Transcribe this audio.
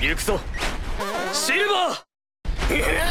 行くぞ。シルバー！